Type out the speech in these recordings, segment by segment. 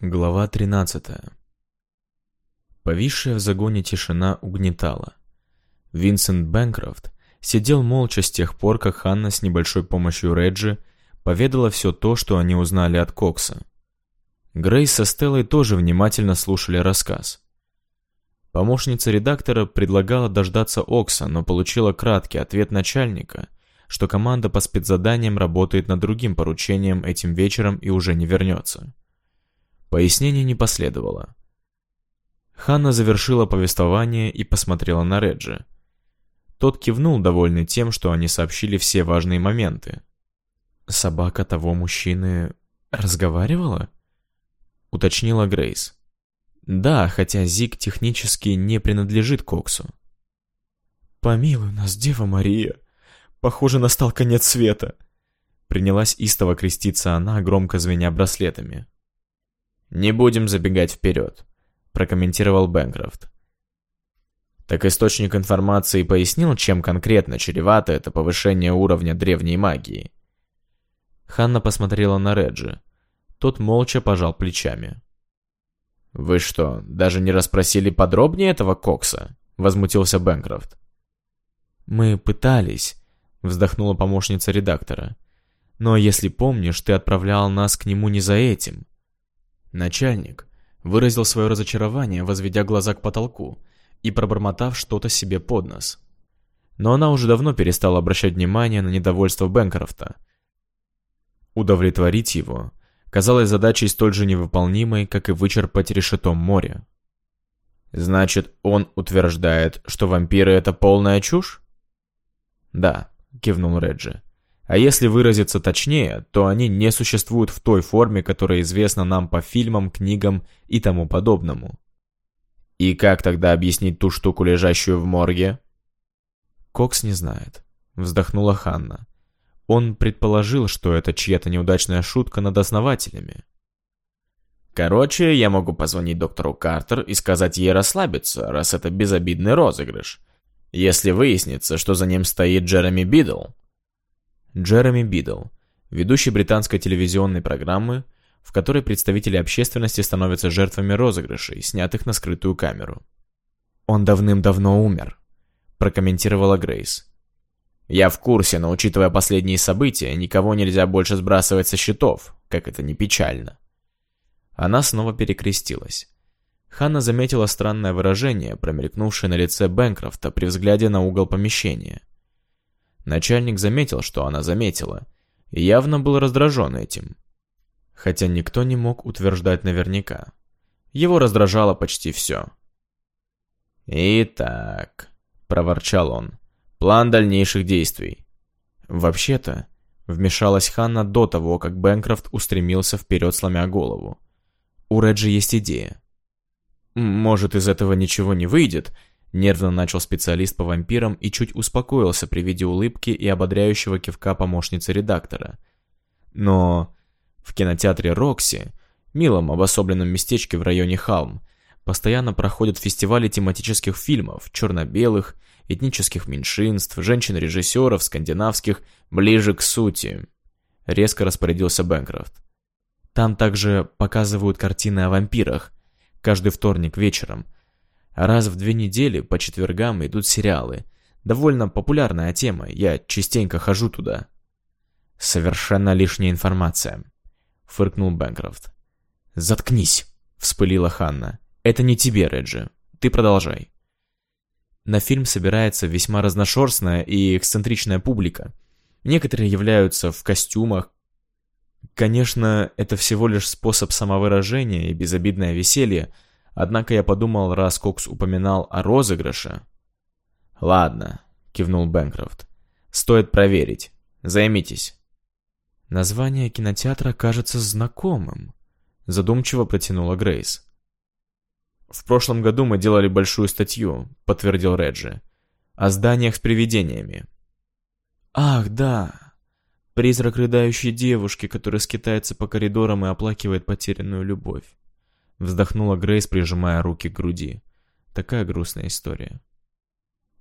Глава 13 Повисшая в загоне тишина угнетала. Винсент Бэнкрофт сидел молча с тех пор, как Ханна с небольшой помощью Реджи поведала все то, что они узнали от Кокса. Грейс со Стеллой тоже внимательно слушали рассказ. Помощница редактора предлагала дождаться Окса, но получила краткий ответ начальника, что команда по спецзаданиям работает над другим поручением этим вечером и уже не вернется. Пояснений не последовало. Ханна завершила повествование и посмотрела на Реджи. Тот кивнул, довольный тем, что они сообщили все важные моменты. «Собака того мужчины разговаривала?» — уточнила Грейс. «Да, хотя Зиг технически не принадлежит Коксу». «Помилуй нас, Дева Мария! Похоже, настал конец света!» Принялась истово креститься она, громко звеня браслетами. «Не будем забегать вперед», — прокомментировал Бэнкрофт. Так источник информации пояснил, чем конкретно чревато это повышение уровня древней магии. Ханна посмотрела на Реджи. Тот молча пожал плечами. «Вы что, даже не расспросили подробнее этого Кокса?» — возмутился Бэнкрофт. «Мы пытались», — вздохнула помощница редактора. «Но если помнишь, ты отправлял нас к нему не за этим. Начальник выразил свое разочарование, возведя глаза к потолку и пробормотав что-то себе под нос. Но она уже давно перестала обращать внимание на недовольство Бенкрофта. Удовлетворить его казалось задачей столь же невыполнимой, как и вычерпать решетом море. «Значит, он утверждает, что вампиры — это полная чушь?» «Да», — кивнул Реджи. А если выразиться точнее, то они не существуют в той форме, которая известна нам по фильмам, книгам и тому подобному. И как тогда объяснить ту штуку, лежащую в морге? Кокс не знает, вздохнула Ханна. Он предположил, что это чья-то неудачная шутка над основателями. Короче, я могу позвонить доктору Картер и сказать ей расслабиться, раз это безобидный розыгрыш. Если выяснится, что за ним стоит Джереми Бидл, Джереми Бидл, ведущий британской телевизионной программы, в которой представители общественности становятся жертвами розыгрышей, снятых на скрытую камеру. «Он давным-давно умер», – прокомментировала Грейс. «Я в курсе, но учитывая последние события, никого нельзя больше сбрасывать со счетов, как это ни печально». Она снова перекрестилась. Ханна заметила странное выражение, промелькнувшее на лице Бэнкрофта при взгляде на угол помещения. Начальник заметил, что она заметила, и явно был раздражен этим. Хотя никто не мог утверждать наверняка. Его раздражало почти все. «Итак», — проворчал он, — «план дальнейших действий». «Вообще-то», — вмешалась Ханна до того, как Бэнкрофт устремился вперед, сломя голову. «У Реджи есть идея». «Может, из этого ничего не выйдет, Нервно начал специалист по вампирам и чуть успокоился при виде улыбки и ободряющего кивка помощницы редактора. Но в кинотеатре «Рокси», милом обособленном местечке в районе Халм, постоянно проходят фестивали тематических фильмов, черно-белых, этнических меньшинств, женщин-режиссеров, скандинавских, ближе к сути. Резко распорядился Бэнкрофт. Там также показывают картины о вампирах. Каждый вторник вечером – Раз в две недели по четвергам идут сериалы. Довольно популярная тема, я частенько хожу туда. Совершенно лишняя информация, фыркнул Бэнкрофт. Заткнись, вспылила Ханна. Это не тебе, Реджи. Ты продолжай. На фильм собирается весьма разношерстная и эксцентричная публика. Некоторые являются в костюмах. Конечно, это всего лишь способ самовыражения и безобидное веселье, Однако я подумал, раз Кокс упоминал о розыгрыше... «Ладно», — кивнул Бэнкрофт. «Стоит проверить. Займитесь». Название кинотеатра кажется знакомым, задумчиво протянула Грейс. В прошлом году мы делали большую статью, подтвердил Реджи, о зданиях с привидениями. Ах, да. Призрак рыдающей девушки, которая скитается по коридорам и оплакивает потерянную любовь. Вздохнула Грейс, прижимая руки к груди. Такая грустная история.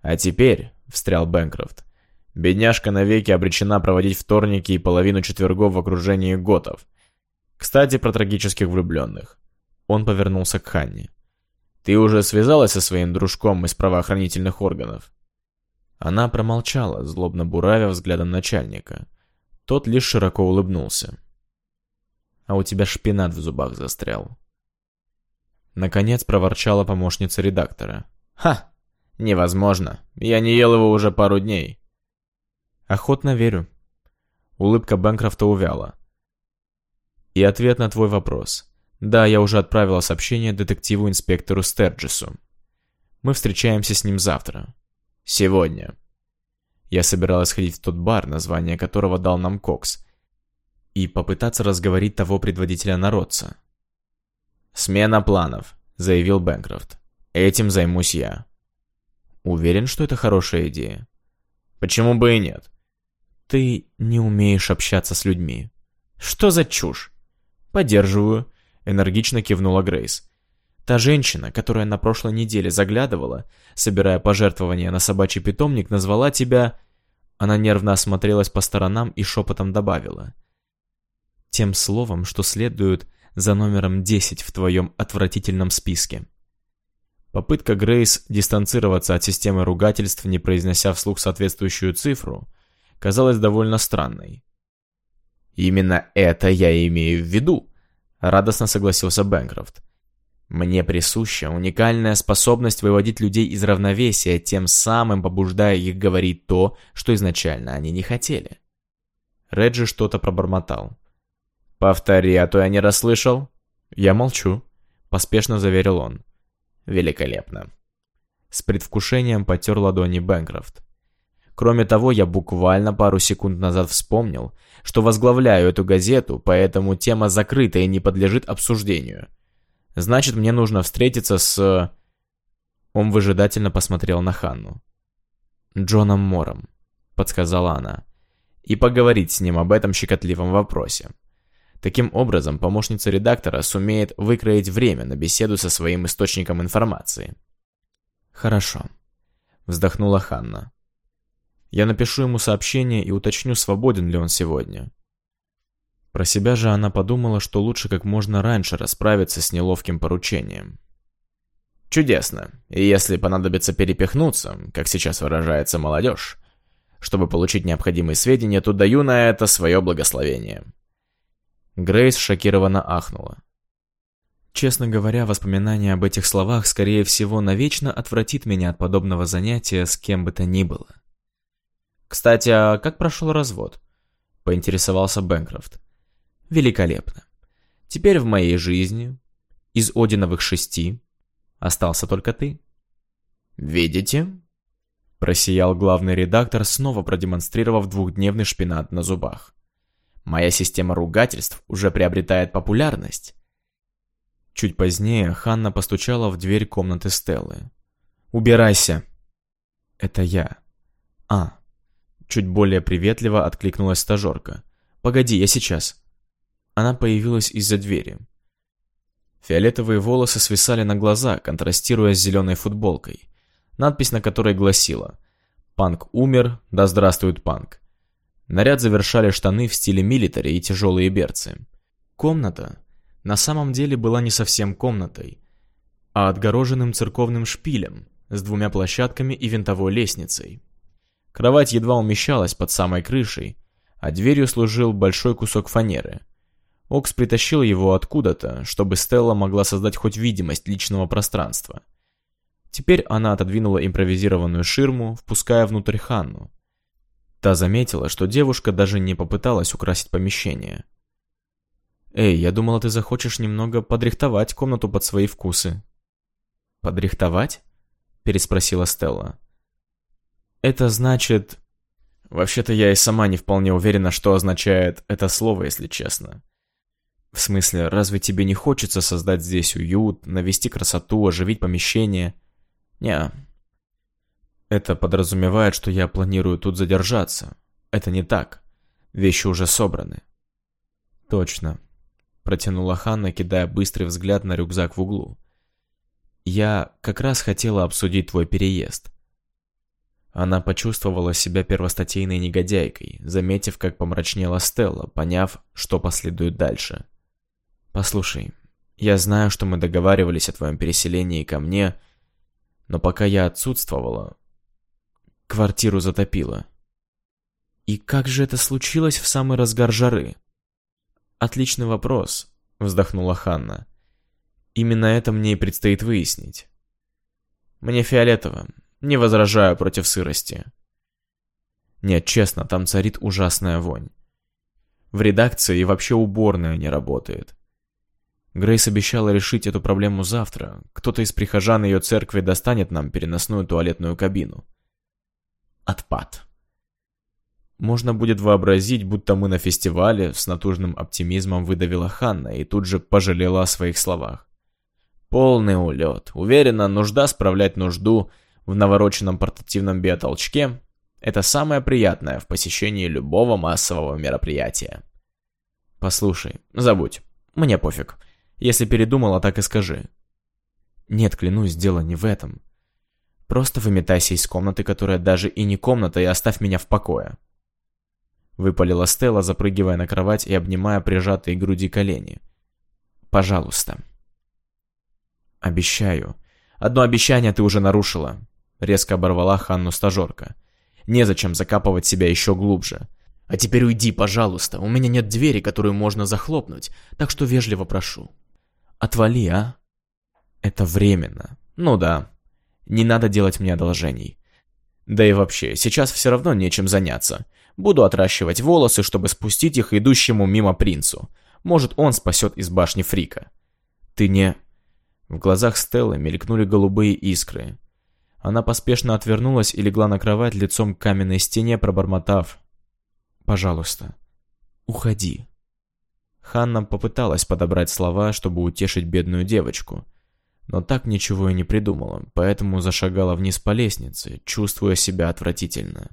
«А теперь», — встрял Бэнкрофт, — «бедняжка навеки обречена проводить вторники и половину четвергов в окружении готов. Кстати, про трагических влюбленных. Он повернулся к Ханне. «Ты уже связалась со своим дружком из правоохранительных органов?» Она промолчала, злобно буравя взглядом начальника. Тот лишь широко улыбнулся. «А у тебя шпинат в зубах застрял». Наконец проворчала помощница редактора. «Ха! Невозможно. Я не ел его уже пару дней». «Охотно верю». Улыбка Бэнкрофта увяла. «И ответ на твой вопрос. Да, я уже отправила сообщение детективу-инспектору Стерджису. Мы встречаемся с ним завтра. Сегодня. Я собиралась ходить в тот бар, название которого дал нам Кокс, и попытаться разговорить того предводителя народца. «Смена планов», — заявил Бэнкрофт. «Этим займусь я». «Уверен, что это хорошая идея?» «Почему бы и нет?» «Ты не умеешь общаться с людьми». «Что за чушь?» «Поддерживаю», — энергично кивнула Грейс. Та женщина, которая на прошлой неделе заглядывала, собирая пожертвования на собачий питомник, назвала тебя... Она нервно осмотрелась по сторонам и шепотом добавила. Тем словом, что следует за номером 10 в твоем отвратительном списке. Попытка Грейс дистанцироваться от системы ругательств, не произнося вслух соответствующую цифру, казалась довольно странной. «Именно это я имею в виду», — радостно согласился Бэнкрофт. Мне присуща уникальная способность выводить людей из равновесия, тем самым побуждая их говорить то, что изначально они не хотели. Реджи что-то пробормотал. «Повтори, а то я не расслышал». «Я молчу», — поспешно заверил он. «Великолепно». С предвкушением потер ладони Бэнкрофт. Кроме того, я буквально пару секунд назад вспомнил, что возглавляю эту газету, поэтому тема закрыта и не подлежит обсуждению. Значит, мне нужно встретиться с... Он выжидательно посмотрел на Ханну. Джоном Мором, подсказала она, и поговорить с ним об этом щекотливом вопросе. Таким образом, помощница редактора сумеет выкроить время на беседу со своим источником информации. «Хорошо», — вздохнула Ханна. «Я напишу ему сообщение и уточню, свободен ли он сегодня. Про себя же она подумала, что лучше как можно раньше расправиться с неловким поручением. Чудесно. И если понадобится перепихнуться, как сейчас выражается молодежь, чтобы получить необходимые сведения, то даю на это свое благословение. Грейс шокированно ахнула. Честно говоря, воспоминание об этих словах, скорее всего, навечно отвратит меня от подобного занятия с кем бы то ни было. «Кстати, а как прошел развод?» — поинтересовался Бэнкрофт. Великолепно. Теперь в моей жизни из Одиновых шести остался только ты. Видите? Просиял главный редактор, снова продемонстрировав двухдневный шпинат на зубах. Моя система ругательств уже приобретает популярность. Чуть позднее Ханна постучала в дверь комнаты Стеллы. «Убирайся!» «Это я». «А». Чуть более приветливо откликнулась стажерка. «Погоди, я сейчас». Она появилась из-за двери. Фиолетовые волосы свисали на глаза, контрастируя с зеленой футболкой, надпись на которой гласила «Панк умер, да здравствует панк». Наряд завершали штаны в стиле милитари и тяжелые берцы. Комната на самом деле была не совсем комнатой, а отгороженным церковным шпилем с двумя площадками и винтовой лестницей. Кровать едва умещалась под самой крышей, а дверью служил большой кусок фанеры – Окс притащил его откуда-то, чтобы Стелла могла создать хоть видимость личного пространства. Теперь она отодвинула импровизированную ширму, впуская внутрь Ханну. Та заметила, что девушка даже не попыталась украсить помещение. «Эй, я думала, ты захочешь немного подрихтовать комнату под свои вкусы». «Подрихтовать?» – переспросила Стелла. «Это значит...» Вообще-то я и сама не вполне уверена, что означает это слово, если честно. В смысле, разве тебе не хочется создать здесь уют, навести красоту, оживить помещение? Не. Это подразумевает, что я планирую тут задержаться. Это не так. Вещи уже собраны. Точно. Протянула Ханна, кидая быстрый взгляд на рюкзак в углу. Я как раз хотела обсудить твой переезд. Она почувствовала себя первостатейной негодяйкой, заметив, как помрачнела Стелла, поняв, что последует дальше. Послушай, Я знаю, что мы договаривались о твоем переселении ко мне, но пока я отсутствовала, квартиру затопило. И как же это случилось в самый разгар жары? Отличный вопрос, вздохнула Ханна. Именно это мне и предстоит выяснить. Мне фиолетово, не возражаю против сырости. Нет, честно, там царит ужасная вонь. В редакции и вообще уборная не работает. Грейс обещала решить эту проблему завтра. Кто-то из прихожан ее церкви достанет нам переносную туалетную кабину. Отпад. Можно будет вообразить, будто мы на фестивале с натужным оптимизмом выдавила Ханна и тут же пожалела о своих словах. Полный улет. Уверена, нужда справлять нужду в навороченном портативном биотолчке – это самое приятное в посещении любого массового мероприятия. Послушай, забудь. Мне пофиг. Если передумала, так и скажи. Нет, клянусь, дело не в этом. Просто выметайся из комнаты, которая даже и не комната, и оставь меня в покое. Выпалила Стелла, запрыгивая на кровать и обнимая прижатые к груди колени. Пожалуйста. Обещаю. Одно обещание ты уже нарушила. Резко оборвала Ханну стажерка. Незачем закапывать себя еще глубже. А теперь уйди, пожалуйста. У меня нет двери, которую можно захлопнуть, так что вежливо прошу. Отвали, а? Это временно. Ну да. Не надо делать мне одолжений. Да и вообще, сейчас все равно нечем заняться. Буду отращивать волосы, чтобы спустить их идущему мимо принцу. Может, он спасет из башни Фрика. Ты не... В глазах Стеллы мелькнули голубые искры. Она поспешно отвернулась и легла на кровать лицом к каменной стене, пробормотав. «Пожалуйста, уходи». Ханна попыталась подобрать слова, чтобы утешить бедную девочку, но так ничего и не придумала, поэтому зашагала вниз по лестнице, чувствуя себя отвратительно.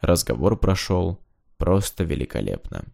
Разговор прошел просто великолепно.